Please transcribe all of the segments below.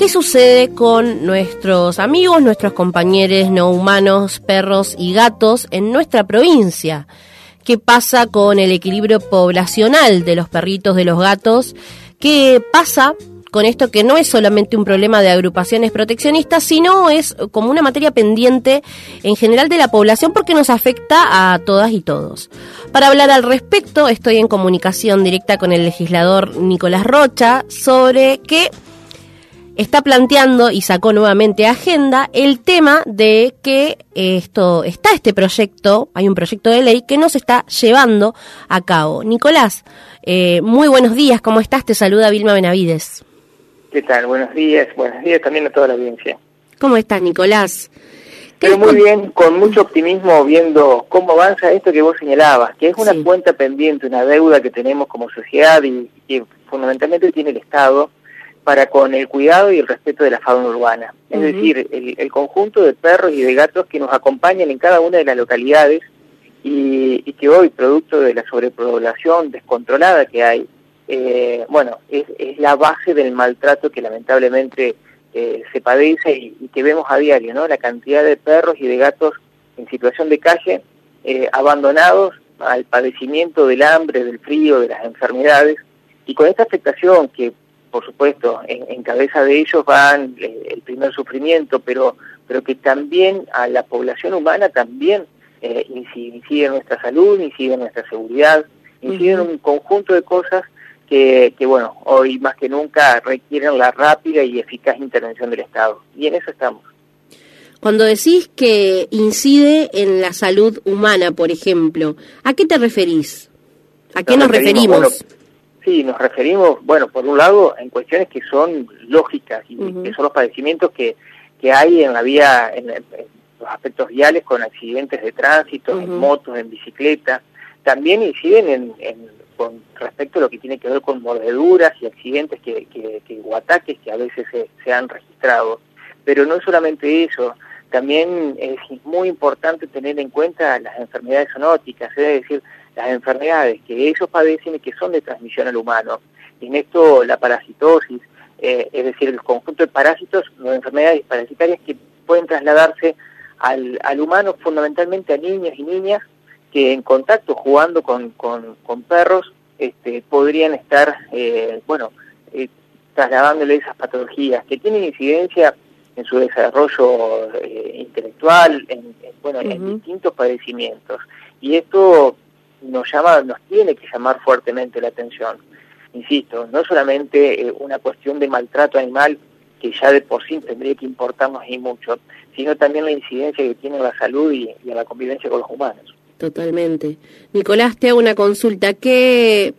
¿Qué sucede con nuestros amigos, nuestros compañeros no humanos, perros y gatos en nuestra provincia? ¿Qué pasa con el equilibrio poblacional de los perritos, de los gatos? ¿Qué pasa con esto que no es solamente un problema de agrupaciones proteccionistas, sino es como una materia pendiente en general de la población porque nos afecta a todas y todos. Para hablar al respecto, estoy en comunicación directa con el legislador Nicolás Rocha sobre qué está planteando y sacó nuevamente agenda el tema de que esto está este proyecto, hay un proyecto de ley que no se está llevando a cabo. Nicolás, eh, muy buenos días, ¿cómo estás? Te saluda Vilma Benavides. ¿Qué tal? Buenos días. Buenos días también a toda la audiencia. ¿Cómo estás, Nicolás? Pero muy bien, con mucho optimismo viendo cómo avanza esto que vos señalabas, que es una cuenta pendiente, una deuda que tenemos como sociedad y que fundamentalmente tiene el Estado para con el cuidado y el respeto de la fauna urbana. Es decir, el, conjunto de perros y de gatos que nos acompañan en cada una de las localidades y, y que hoy, producto de la sobrepoblación descontrolada que hay, eh, bueno, es, la base del maltrato que lamentablemente eh, se padece y, que vemos a diario, ¿no? La cantidad de perros y de gatos en situación de calle, eh, abandonados al padecimiento del hambre, del frío, de las enfermedades, y con esta afectación que, por supuesto, en, cabeza de ellos van el primer sufrimiento, pero, pero que también a la población humana también incide, incide, en nuestra salud, incide en nuestra seguridad, incide en un conjunto de cosas que, bueno, hoy más que nunca requieren la rápida y eficaz intervención del Estado. Y en eso estamos. Cuando decís que incide en la salud humana, por ejemplo, ¿a qué te referís? ¿A qué nos, referimos? Sí, nos referimos, bueno, por un lado, en cuestiones que son lógicas y que son los padecimientos que, que hay en la vía, en, los aspectos viales con accidentes de tránsito, en motos, en bicicleta. También inciden en, en con respecto a lo que tiene que ver con mordeduras y accidentes que, que, o ataques que a veces se, han registrado. Pero no solamente eso, también es muy importante tener en cuenta las enfermedades zoonóticas, es decir, las enfermedades que ellos padecen y que son de transmisión al humano. Y en esto la parasitosis, eh, es decir, el conjunto de parásitos, enfermedades parasitarias que pueden trasladarse al, al humano, fundamentalmente a niños y niñas, que en contacto jugando con, con, perros este, podrían estar, eh, bueno, eh, trasladándole esas patologías que tienen incidencia en su desarrollo eh, intelectual, en, bueno, en distintos padecimientos. Y esto nos llama, nos tiene que llamar fuertemente la atención. Insisto, no solamente una cuestión de maltrato animal, que ya de por sí tendría que importarnos y mucho, sino también la incidencia que tiene en la salud y, y en la convivencia con los humanos. Totalmente. Nicolás, te hago una consulta. ¿Qué,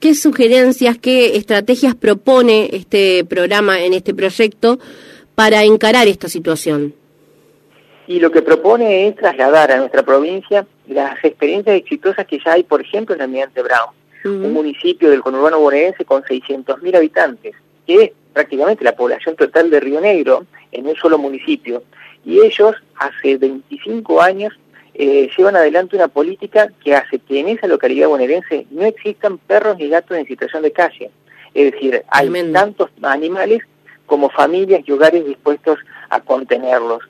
qué sugerencias, qué estrategias propone este programa en este proyecto para encarar esta situación? Y lo que propone es trasladar a nuestra provincia las experiencias exitosas que ya hay, por ejemplo, en Almirante Brown, un municipio del conurbano bonaerense con 600.000 habitantes, que es prácticamente la población total de Río Negro en un solo municipio. Y ellos hace 25 años eh, llevan adelante una política que hace que en esa localidad bonaerense no existan perros ni gatos en situación de calle. Es decir, hay tantos animales como familias y hogares dispuestos a contenerlos.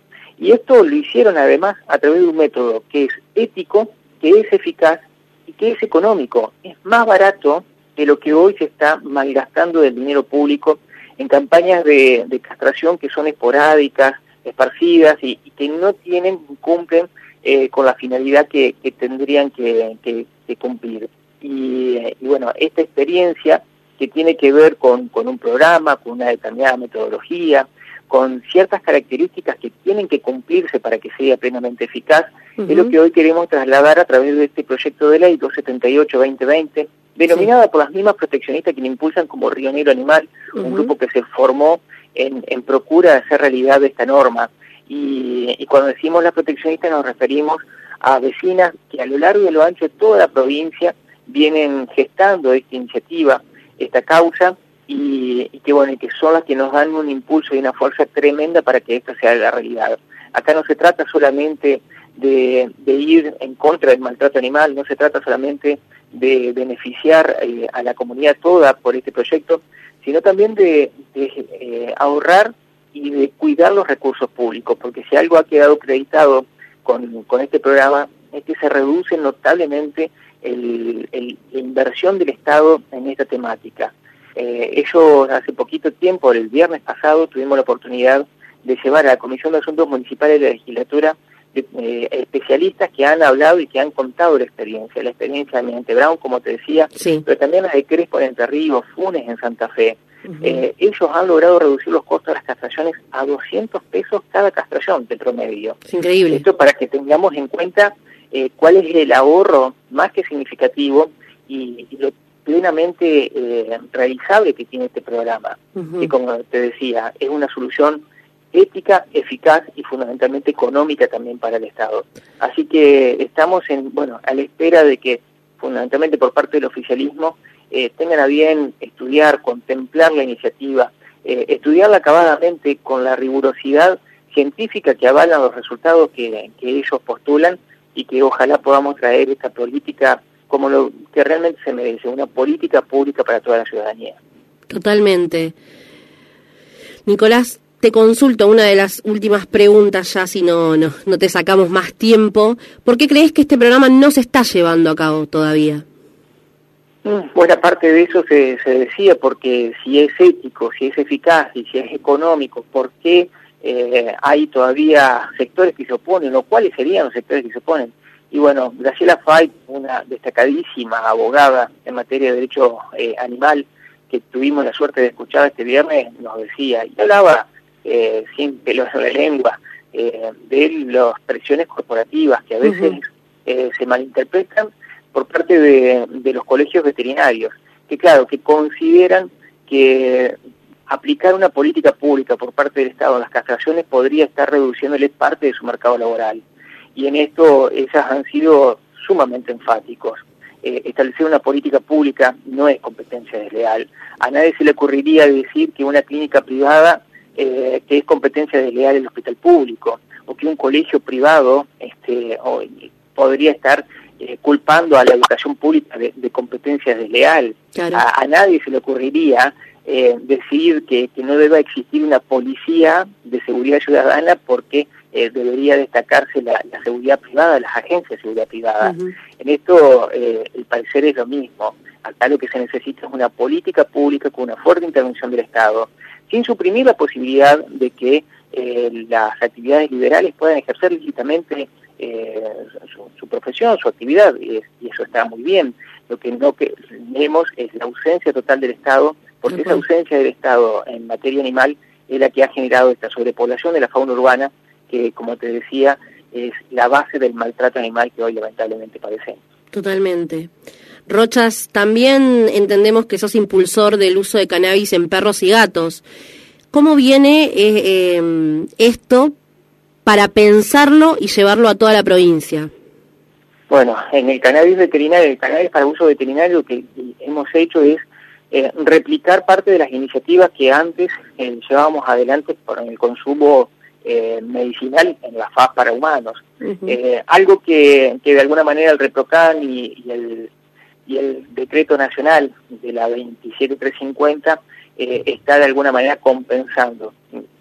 Y esto lo hicieron además a través de un método que es ético, que es eficaz y que es económico. Es más barato de lo que hoy se está malgastando del dinero público en campañas de, castración que son esporádicas, esparcidas y, que no tienen, cumplen eh, con la finalidad que, tendrían que, cumplir. Y, bueno, esta experiencia que tiene que ver con, un programa, con una determinada metodología, con ciertas características que tienen que cumplirse para que sea plenamente eficaz, es lo que hoy queremos trasladar a través de este proyecto de ley 278-2020, denominada por las mismas proteccionistas que le impulsan como Río Negro Animal, un grupo que se formó en, en procura de hacer realidad esta norma. Y, cuando decimos la proteccionista nos referimos a vecinas que a lo largo y a lo ancho de toda la provincia vienen gestando esta iniciativa, esta causa, y, que bueno, y que son las que nos dan un impulso y una fuerza tremenda para que esto sea la realidad. Acá no se trata solamente de, ir en contra del maltrato animal, no se trata solamente de beneficiar eh, a la comunidad toda por este proyecto, sino también de, eh, ahorrar y de cuidar los recursos públicos, porque si algo ha quedado acreditado con, este programa es que se reduce notablemente el, la inversión del Estado en esta temática. Eh, ellos hace poquito tiempo, el viernes pasado, tuvimos la oportunidad de llevar a la Comisión de Asuntos Municipales de la Legislatura eh, especialistas que han hablado y que han contado la experiencia, la experiencia de Miente Brown, como te decía, pero también la de Crespo en Entre Ríos, Funes en Santa Fe. Eh, ellos han logrado reducir los costos de las castraciones a 200 pesos cada castración de promedio. Es increíble. Esto para que tengamos en cuenta eh, cuál es el ahorro más que significativo y, lo plenamente realizable que tiene este programa, que como te decía, es una solución ética, eficaz y fundamentalmente económica también para el Estado. Así que estamos en, bueno, a la espera de que fundamentalmente por parte del oficialismo eh, tengan a bien estudiar, contemplar la iniciativa, eh, estudiarla acabadamente con la rigurosidad científica que avalan los resultados que, que ellos postulan y que ojalá podamos traer esta política como lo que realmente se merece, una política pública para toda la ciudadanía. Totalmente. Nicolás, te consulto una de las últimas preguntas ya, si no, no, no te sacamos más tiempo. ¿Por qué crees que este programa no se está llevando a cabo todavía? Mm, buena parte de eso se, se decía, porque si es ético, si es eficaz y si es económico, ¿por qué eh, hay todavía sectores que se oponen o cuáles serían los sectores que se oponen? Y bueno, Graciela Fay, una destacadísima abogada en materia de derecho eh, animal, que tuvimos la suerte de escuchar este viernes, nos decía, y hablaba eh, sin pelos en la lengua, eh, de las presiones corporativas que a veces eh, se malinterpretan por parte de, los colegios veterinarios, que claro, que consideran que aplicar una política pública por parte del Estado en las castraciones podría estar reduciéndole parte de su mercado laboral. Y en esto esas han sido sumamente enfáticos. establecer una política pública no es competencia desleal. A nadie se le ocurriría decir que una clínica privada eh, que es competencia desleal el hospital público, o que un colegio privado este, podría estar eh, culpando a la educación pública de, competencia desleal. A, nadie se le ocurriría eh, decir que, no deba existir una policía de seguridad ciudadana porque debería destacarse la, seguridad privada, las agencias de seguridad privada. En esto el parecer es lo mismo. Acá lo que se necesita es una política pública con una fuerte intervención del Estado, sin suprimir la posibilidad de que eh, las actividades liberales puedan ejercer lícitamente eh, su, profesión, su actividad, y, eso está muy bien. Lo que no vemos es la ausencia total del Estado, porque esa ausencia del Estado en materia animal es la que ha generado esta sobrepoblación de la fauna urbana, que, como te decía, es la base del maltrato animal que hoy lamentablemente padecemos. Totalmente. Rochas, también entendemos que sos impulsor del uso de cannabis en perros y gatos. ¿Cómo viene eh, em, esto para pensarlo y llevarlo a toda la provincia? Bueno, en el cannabis veterinario, el cannabis para uso veterinario, lo que hemos hecho es eh, replicar parte de las iniciativas que antes eh, llevábamos adelante por el consumo medicinal en la faz para humanos. algo que, que de alguna manera el ReproCan y el y el decreto nacional de la 27350 eh, está de alguna manera compensando,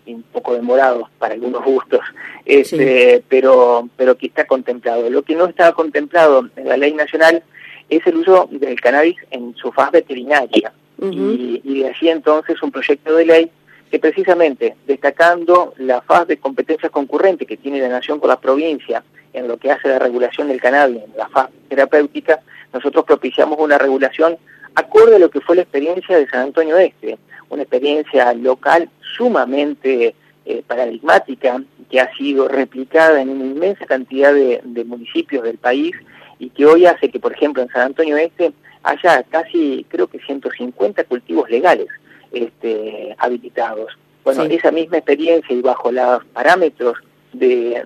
un poco demorado para algunos gustos, este, pero, pero que está contemplado. Lo que no estaba contemplado en la ley nacional es el uso del cannabis en su faz veterinaria. y, y de allí entonces un proyecto de ley que precisamente destacando la faz de competencias concurrentes que tiene la Nación con la provincia en lo que hace la regulación del cannabis, en la faz terapéutica, nosotros propiciamos una regulación acorde a lo que fue la experiencia de San Antonio Este, una experiencia local sumamente eh, paradigmática que ha sido replicada en una inmensa cantidad de, municipios del país y que hoy hace que, por ejemplo, en San Antonio Este haya casi, creo que 150 cultivos legales este, habilitados. Bueno, esa misma experiencia y bajo los parámetros de,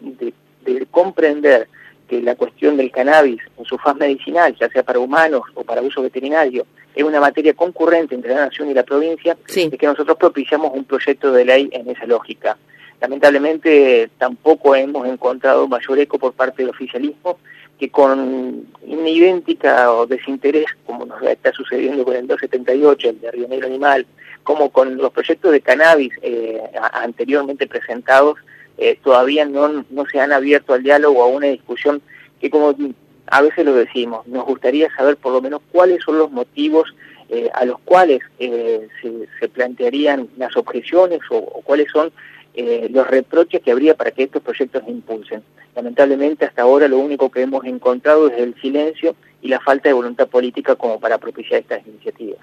de comprender que la cuestión del cannabis en su faz medicinal, ya sea para humanos o para uso veterinario, es una materia concurrente entre la nación y la provincia, es que nosotros propiciamos un proyecto de ley en esa lógica. Lamentablemente tampoco hemos encontrado mayor eco por parte del oficialismo, que con una idéntica o desinterés, como nos está sucediendo con el 278, el de Río Negro Animal, como con los proyectos de cannabis eh, anteriormente presentados, eh, todavía no, se han abierto al diálogo a una discusión que como a veces lo decimos, nos gustaría saber por lo menos cuáles son los motivos eh, a los cuales se, plantearían las objeciones o cuáles son los reproches que habría para que estos proyectos se impulsen. Lamentablemente hasta ahora lo único que hemos encontrado es el silencio y la falta de voluntad política como para propiciar estas iniciativas.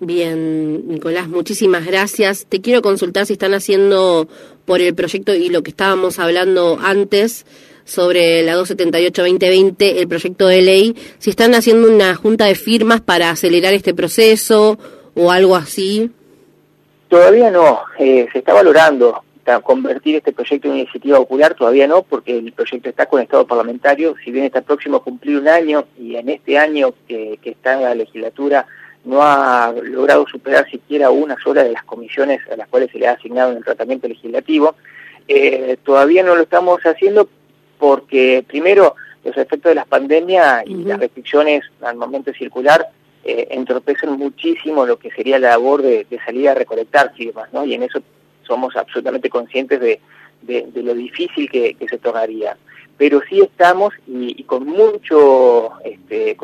Bien, Nicolás, muchísimas gracias. Te quiero consultar si están haciendo por el proyecto y lo que estábamos hablando antes sobre la 278-2020, el proyecto de ley, si están haciendo una junta de firmas para acelerar este proceso o algo así. Todavía no, eh, se está valorando convertir este proyecto en iniciativa popular, todavía no, porque el proyecto está con estado parlamentario, si bien está próximo a cumplir un año y en este año que, que está en la legislatura no ha logrado superar siquiera una sola de las comisiones a las cuales se le ha asignado en el tratamiento legislativo. Eh, todavía no lo estamos haciendo porque, primero, los efectos de las pandemias y las restricciones al momento de circular eh, entorpecen muchísimo lo que sería la labor de, salir a recolectar firmas, ¿no? Y en eso somos absolutamente conscientes de, lo difícil que, se tomaría. Pero sí estamos y, con mucho, este,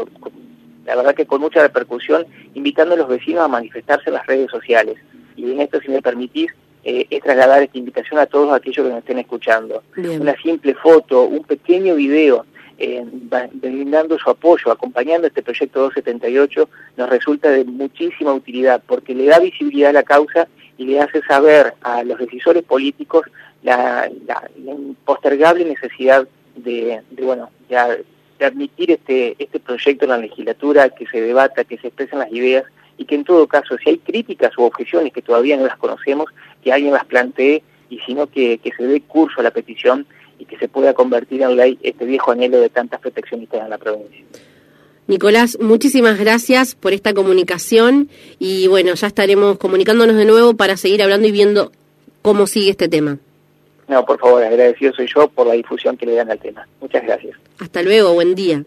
la verdad que con mucha repercusión, invitando a los vecinos a manifestarse en las redes sociales. Y en esto, si me permitís, eh, es trasladar esta invitación a todos aquellos que nos estén escuchando. Una simple foto, un pequeño video, eh, brindando su apoyo, acompañando este proyecto 278, nos resulta de muchísima utilidad, porque le da visibilidad a la causa y le hace saber a los decisores políticos la, la, impostergable necesidad de, de bueno, ya de admitir este, este proyecto en la legislatura, que se debata, que se expresen las ideas y que en todo caso, si hay críticas u objeciones que todavía no las conocemos, que alguien las plantee y sino que, que se dé curso a la petición y que se pueda convertir en ley este viejo anhelo de tantas proteccionistas en la provincia. Nicolás, muchísimas gracias por esta comunicación y bueno, ya estaremos comunicándonos de nuevo para seguir hablando y viendo cómo sigue este tema. No, por favor, agradecido soy yo por la difusión que le dan al tema. Muchas gracias. Hasta luego, buen día.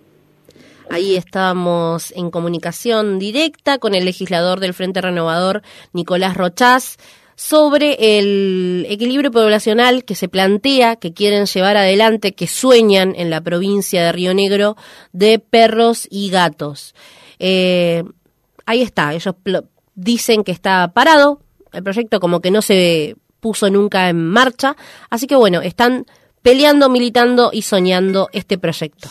Ahí estamos en comunicación directa con el legislador del Frente Renovador, Nicolás Rochás, sobre el equilibrio poblacional que se plantea, que quieren llevar adelante, que sueñan en la provincia de Río Negro de perros y gatos. Eh, ahí está, ellos dicen que está parado el proyecto, como que no se puso nunca en marcha. Así que bueno, están peleando, militando y soñando este proyecto.